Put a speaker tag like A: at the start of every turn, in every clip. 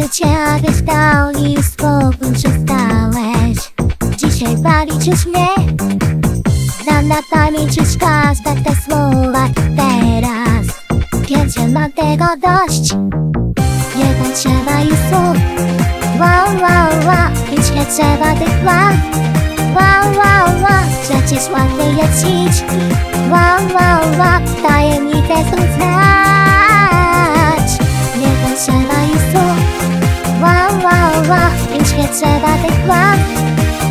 A: abyś dał i spokój przestałeś. Dzisiaj bawić już mnie? Znam na pamięć już każde te słowa teraz. Więcej mam tego dość. Nie potrzeba już słów. Wow, wow, wow. Już nie trzeba tych ław. Wow, wow, wow. Przecież łatwiej jest żyć Wow, wow, wow Tajemnice są znać nie trzeba tych ław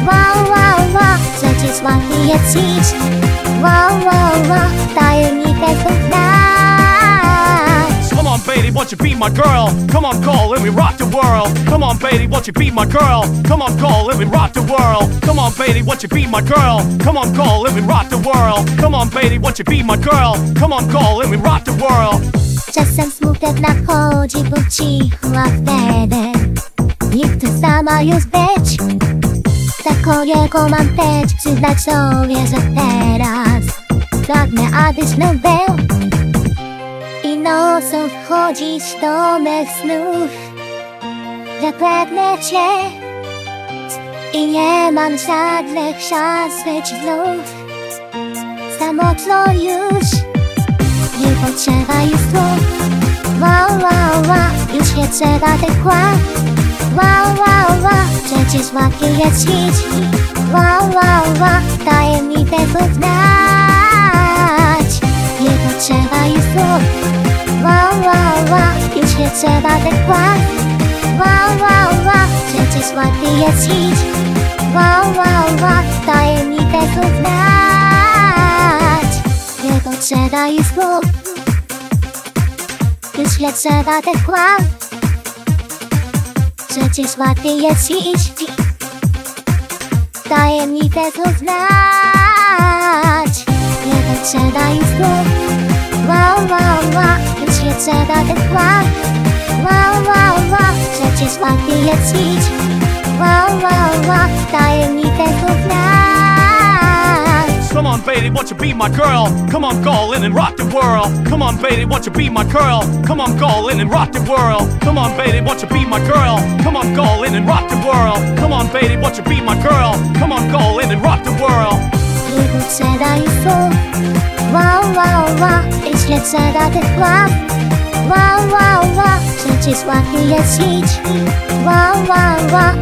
A: Wow, wow, wow Przecież łatwiej jest żyć Wow, wow, wow Tajemnice są
B: Come on, baby, won't you be my girl? Come on, call, let me rock the world. Come on, baby, won't you be my girl? Come on, call, let me rock the world. Come on, baby, won't you be my girl? Come on, call, let me rock the world. Come on, baby, won't you be my girl? Come on, call, let me rock the world.
A: Czasem smutek nadchodzi po cichu, a chcę sama już być. Takiego mam też przyznać sobie, że teraz Pragnę, abyś mną był. I nocą wchodzić do mych snów. Że pragnę cię I nie mam żadnych szans być znów. Samotno już nie potrzeba już słów. Wow, wow, wow Już nie trzeba tych kłam Wow, wow, wow Przecież łatwiej jest żyć Wow, wow, wow Tajemnice znów znać. Nie potrzeba już słów Wow, wow, wow Już nie trzeba tych kłam Wow, wow, wow Przecież łatwiej jest żyć Wow, wow, wow Tajemnice znów znać. Nie potrzeba już słów Już nie trzeba tych kłam Przecież łatwiej jest iść. Tajemnice znów znać. Nie potrzeba już słów. Wow, wow, wow. Już nie trzeba tych kłam Wow, wow, wow. Przecież łatwiej jest iść. Wow, wow, wow.
B: Come on, baby, won't you be my girl? Come on, call in and rock the world. Come on, baby, won't you be my girl? Come on, call in and rock the world. Come on, baby, won't you be my girl? Come on, call in and rock the world. Come on, baby, won't you be my girl? Come on, call in and rock the world.
A: Nie potrzeba już słów Wow, wow, wow Już nie trzeba tych ław Wow, wow, wow Przecież łatwiej jest żyć Wow, wow, wow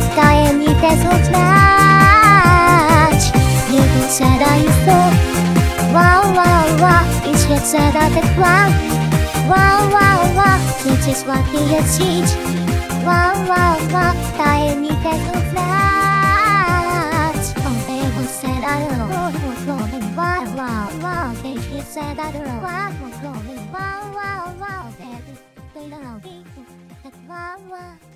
A: said at it wow Wow wow wow Teach is what he had teach Wow wow wow 誰に手とフラッチ Oh baby said don't know Rolling was rolling wow wow wow Baby said I don't know Wow was rolling wow wow wow Baby どいだろ Wow wow